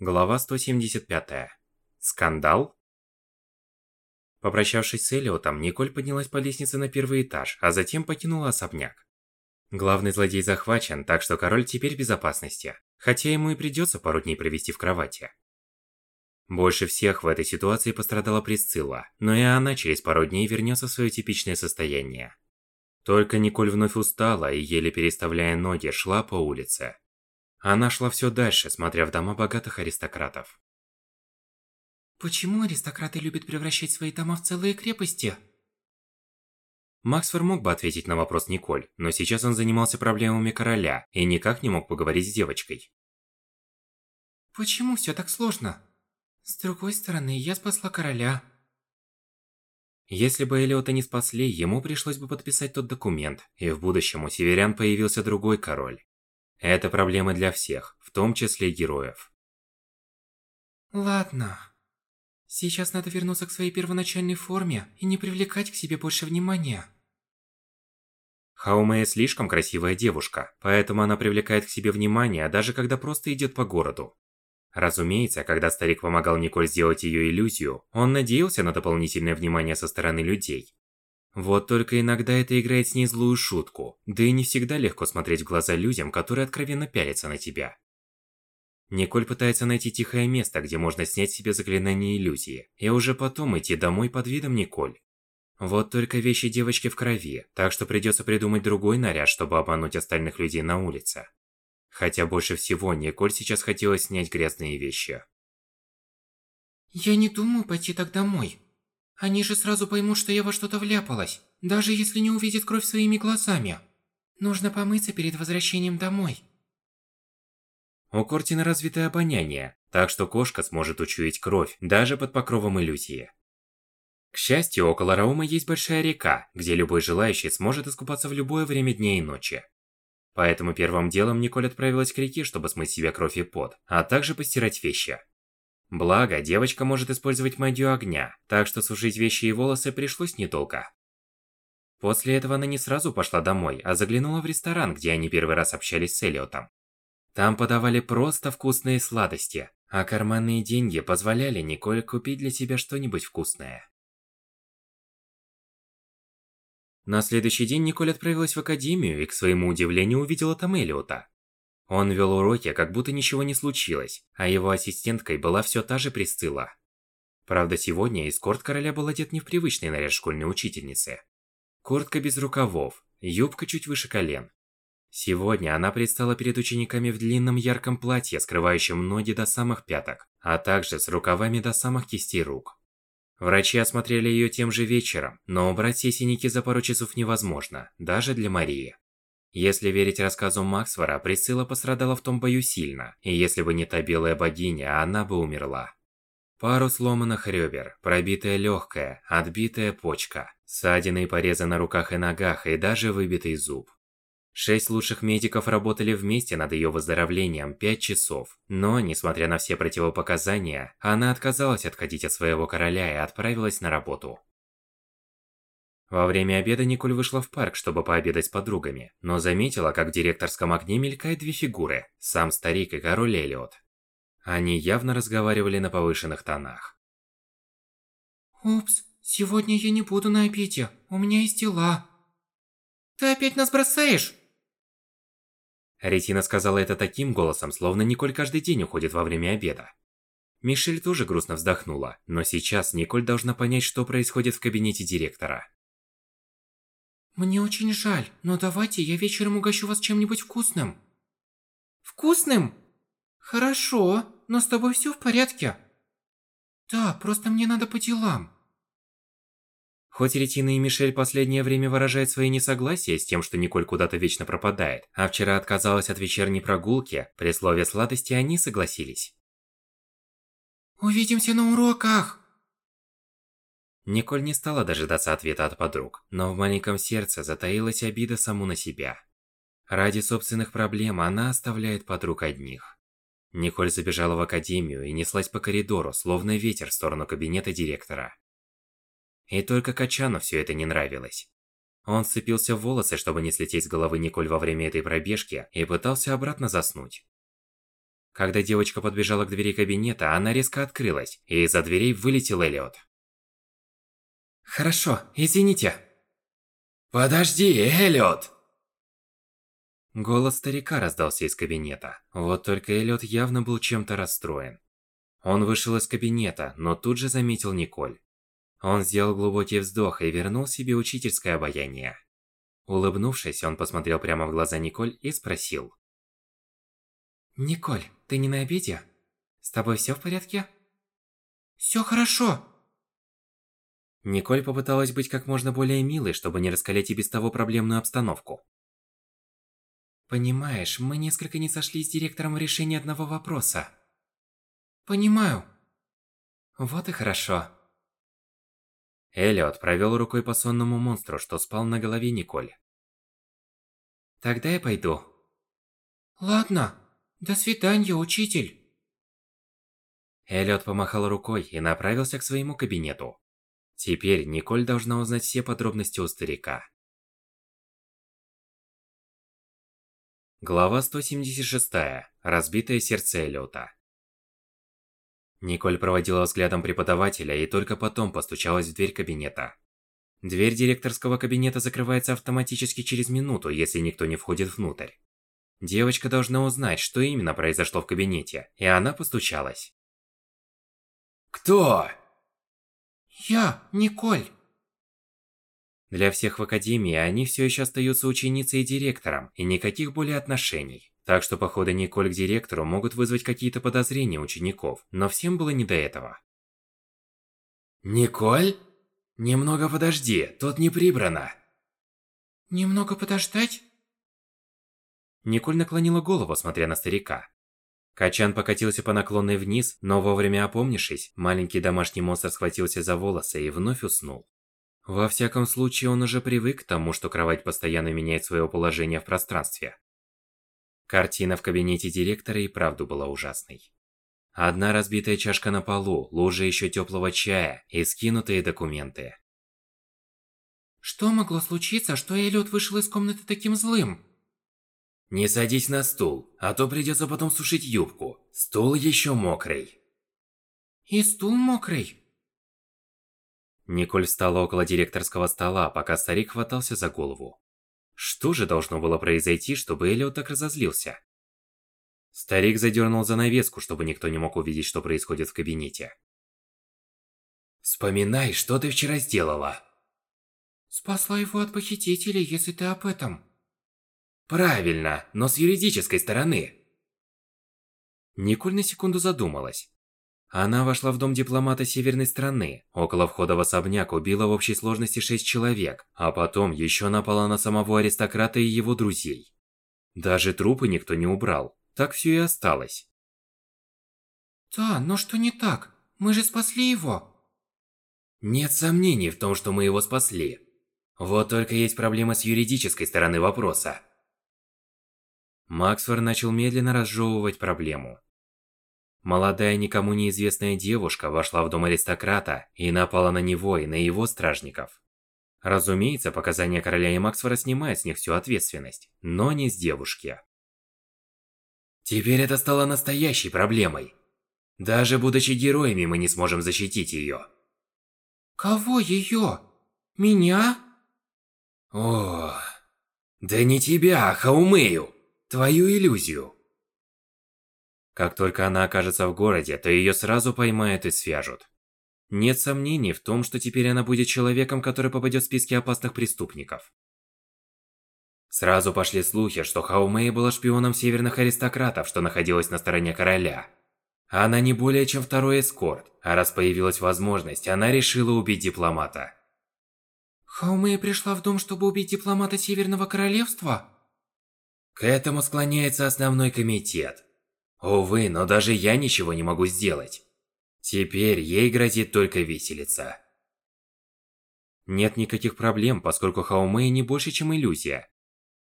Глава 175. Скандал? Попрощавшись с Элиотом, Николь поднялась по лестнице на первый этаж, а затем покинула особняк. Главный злодей захвачен, так что король теперь в безопасности, хотя ему и придется пару дней провести в кровати. Больше всех в этой ситуации пострадала Присцилла, но и она через пару дней вернется в свое типичное состояние. Только Николь вновь устала и, еле переставляя ноги, шла по улице. Она шла все дальше, смотря в дома богатых аристократов. Почему аристократы любят превращать свои дома в целые крепости? Максфор мог бы ответить на вопрос Николь, но сейчас он занимался проблемами короля и никак не мог поговорить с девочкой. Почему все так сложно? С другой стороны, я спасла короля. Если бы Элиота не спасли, ему пришлось бы подписать тот документ, и в будущем у северян появился другой король. Это проблема для всех, в том числе героев. Ладно. Сейчас надо вернуться к своей первоначальной форме и не привлекать к себе больше внимания. Хаумея слишком красивая девушка, поэтому она привлекает к себе внимание, даже когда просто идет по городу. Разумеется, когда старик помогал Николь сделать ее иллюзию, он надеялся на дополнительное внимание со стороны людей. Вот только иногда это играет с ней злую шутку, да и не всегда легко смотреть в глаза людям, которые откровенно пялятся на тебя. Николь пытается найти тихое место, где можно снять себе заклинание иллюзии, и уже потом идти домой под видом Николь. Вот только вещи девочки в крови, так что придется придумать другой наряд, чтобы обмануть остальных людей на улице. Хотя больше всего Николь сейчас хотела снять грязные вещи. Я не думаю пойти так домой. Они же сразу поймут, что я во что-то вляпалась, даже если не увидят кровь своими глазами. Нужно помыться перед возвращением домой. У Кортина развитое обоняние, так что кошка сможет учуять кровь, даже под покровом иллюзии. К счастью, около Раума есть большая река, где любой желающий сможет искупаться в любое время дня и ночи. Поэтому первым делом Николь отправилась к реке, чтобы смыть себе кровь и пот, а также постирать вещи. Благо, девочка может использовать магию огня, так что сушить вещи и волосы пришлось недолго. После этого она не сразу пошла домой, а заглянула в ресторан, где они первый раз общались с Элиотом. Там подавали просто вкусные сладости, а карманные деньги позволяли Николь купить для себя что-нибудь вкусное. На следующий день Николь отправилась в академию и, к своему удивлению, увидела там Элиота. Он вел уроки, как будто ничего не случилось, а его ассистенткой была все та же Присцилла. Правда, сегодня эскорт короля был одет не в привычный наряд школьной учительницы. Куртка без рукавов, юбка чуть выше колен. Сегодня она предстала перед учениками в длинном ярком платье, скрывающем ноги до самых пяток, а также с рукавами до самых кистей рук. Врачи осмотрели ее тем же вечером, но убрать все синяки за пару часов невозможно, даже для Марии. Если верить рассказу Максвара, Присцилла пострадала в том бою сильно, и если бы не та белая богиня, она бы умерла. Пару сломанных ребер, пробитая легкая, отбитая почка, ссадины и порезы на руках и ногах и даже выбитый зуб. Шесть лучших медиков работали вместе над ее выздоровлением пять часов, но, несмотря на все противопоказания, она отказалась отходить от своего короля и отправилась на работу. Во время обеда Николь вышла в парк, чтобы пообедать с подругами, но заметила, как в директорском окне мелькают две фигуры – сам старик и король Элиот. Они явно разговаривали на повышенных тонах. «Упс, сегодня я не буду на обеде, у меня есть дела». «Ты опять нас бросаешь?» Ретина сказала это таким голосом, словно Николь каждый день уходит во время обеда. Мишель тоже грустно вздохнула, но сейчас Николь должна понять, что происходит в кабинете директора. Мне очень жаль, но давайте я вечером угощу вас чем-нибудь вкусным. Вкусным? Хорошо, но с тобой все в порядке? Да, просто мне надо по делам. Хоть Ретина и Мишель последнее время выражают свои несогласия с тем, что Николь куда-то вечно пропадает, а вчера отказалась от вечерней прогулки, при слове сладости они согласились. Увидимся на уроках! Николь не стала дожидаться ответа от подруг, но в маленьком сердце затаилась обида саму на себя. Ради собственных проблем она оставляет подруг одних. Николь забежала в академию и неслась по коридору, словно ветер в сторону кабинета директора. И только Качану все это не нравилось. Он сцепился в волосы, чтобы не слететь с головы Николь во время этой пробежки, и пытался обратно заснуть. Когда девочка подбежала к двери кабинета, она резко открылась, и из-за дверей вылетел Элиот. Хорошо, извините. Подожди, Элиот! Голос старика раздался из кабинета. Вот только Эллиот явно был чем-то расстроен. Он вышел из кабинета, но тут же заметил Николь. Он сделал глубокий вздох и вернул себе учительское обаяние. Улыбнувшись, он посмотрел прямо в глаза Николь и спросил. «Николь, ты не на обеде? С тобой все в порядке?» «Все хорошо!» Николь попыталась быть как можно более милой, чтобы не раскалять и без того проблемную обстановку. Понимаешь, мы несколько не сошлись с директором в решении одного вопроса. Понимаю. Вот и хорошо. Эллиот провел рукой по сонному монстру, что спал на голове Николь. Тогда я пойду. Ладно. До свидания, учитель. Эллиот помахал рукой и направился к своему кабинету. Теперь Николь должна узнать все подробности у старика. Глава 176. Разбитое сердце Эллиота. Николь проводила взглядом преподавателя и только потом постучалась в дверь кабинета. Дверь директорского кабинета закрывается автоматически через минуту, если никто не входит внутрь. Девочка должна узнать, что именно произошло в кабинете, и она постучалась. «Кто?» «Я, Николь». Для всех в Академии они все еще остаются ученицей и директором, и никаких более отношений. Так что походы Николь к директору могут вызвать какие-то подозрения учеников, но всем было не до этого. «Николь? Немного подожди, тут не прибрано». «Немного подождать?» Николь наклонила голову, смотря на старика. Качан покатился по наклонной вниз, но вовремя опомнившись, маленький домашний монстр схватился за волосы и вновь уснул. Во всяком случае, он уже привык к тому, что кровать постоянно меняет свое положение в пространстве. Картина в кабинете директора и правду была ужасной. Одна разбитая чашка на полу, лужа еще теплого чая и скинутые документы. Что могло случиться, что Эллиот вышел из комнаты таким злым? Не садись на стул, а то придется потом сушить юбку. Стул еще мокрый. И стул мокрый? Николь встала около директорского стола, пока старик хватался за голову. Что же должно было произойти, чтобы Элиот так разозлился? Старик задернул занавеску, чтобы никто не мог увидеть, что происходит в кабинете. «Вспоминай, что ты вчера сделала!» «Спасла его от похитителей, если ты об этом». «Правильно, но с юридической стороны». Николь на секунду задумалась. Она вошла в дом дипломата северной страны. Около входа в особняк убила в общей сложности шесть человек, а потом еще напала на самого аристократа и его друзей. Даже трупы никто не убрал. Так все и осталось. Да, но что не так? Мы же спасли его. Нет сомнений в том, что мы его спасли. Вот только есть проблема с юридической стороны вопроса. Максфор начал медленно разжевывать проблему. Молодая никому неизвестная девушка вошла в дом аристократа и напала на него и на его стражников. Разумеется, показания короля и Максфора снимают с них всю ответственность, но не с девушки. Теперь это стало настоящей проблемой. Даже будучи героями, мы не сможем защитить ее. Кого ее? Меня? О, да не тебя, а Хаумею. Твою иллюзию. Как только она окажется в городе, то ее сразу поймают и свяжут. Нет сомнений в том, что теперь она будет человеком, который попадет в списки опасных преступников. Сразу пошли слухи, что Хао Мэй была шпионом северных аристократов, что находилась на стороне короля. Она не более чем второй эскорт, а раз появилась возможность, она решила убить дипломата. Хао Мэй пришла в дом, чтобы убить дипломата Северного Королевства? К этому склоняется основной комитет. Увы, но даже я ничего не могу сделать. Теперь ей грозит только виселица. Нет никаких проблем, поскольку Хаомэй не больше, чем иллюзия.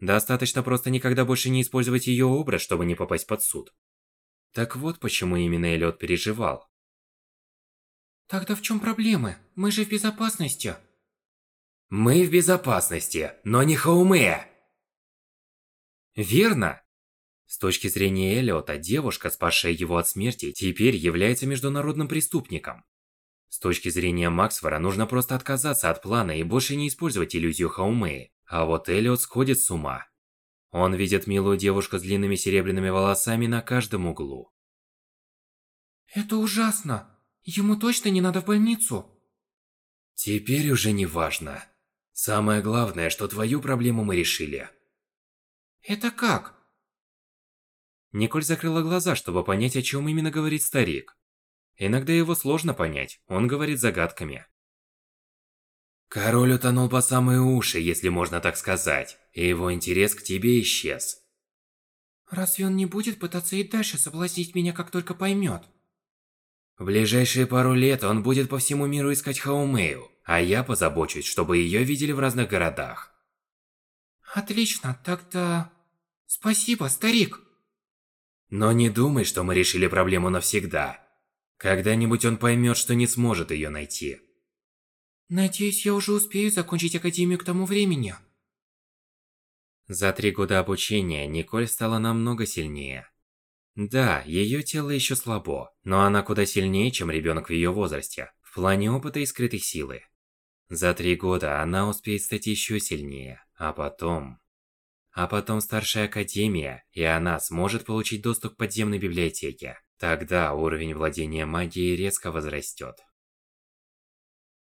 Достаточно просто никогда больше не использовать ее образ, чтобы не попасть под суд. Так вот почему именно Эллиот переживал. Тогда в чем проблемы? Мы же в безопасности. Мы в безопасности, но не Хаумея. Верно. С точки зрения Эллиота, девушка, спасшая его от смерти, теперь является международным преступником. С точки зрения Максвара, нужно просто отказаться от плана и больше не использовать иллюзию Хаумеи. А вот Эллиот сходит с ума. Он видит милую девушку с длинными серебряными волосами на каждом углу. Это ужасно. Ему точно не надо в больницу. Теперь уже не важно. Самое главное, что твою проблему мы решили. Это как? Николь закрыла глаза, чтобы понять, о чем именно говорит старик. Иногда его сложно понять, он говорит загадками. Король утонул по самые уши, если можно так сказать, и его интерес к тебе исчез. Разве он не будет пытаться и дальше соблазнить меня, как только поймет? В ближайшие пару лет он будет по всему миру искать Хаумею, а я позабочусь, чтобы ее видели в разных городах. Отлично, тогда... Спасибо, старик. Но не думай, что мы решили проблему навсегда. Когда-нибудь он поймет, что не сможет ее найти. Надеюсь, я уже успею закончить Академию к тому времени. За три года обучения Николь стала намного сильнее. Да, ее тело еще слабо, но она куда сильнее, чем ребенок в ее возрасте, в плане опыта и скрытой силы. За три года она успеет стать еще сильнее, а потом... А потом старшая академия, и она сможет получить доступ к подземной библиотеке. Тогда уровень владения магией резко возрастет.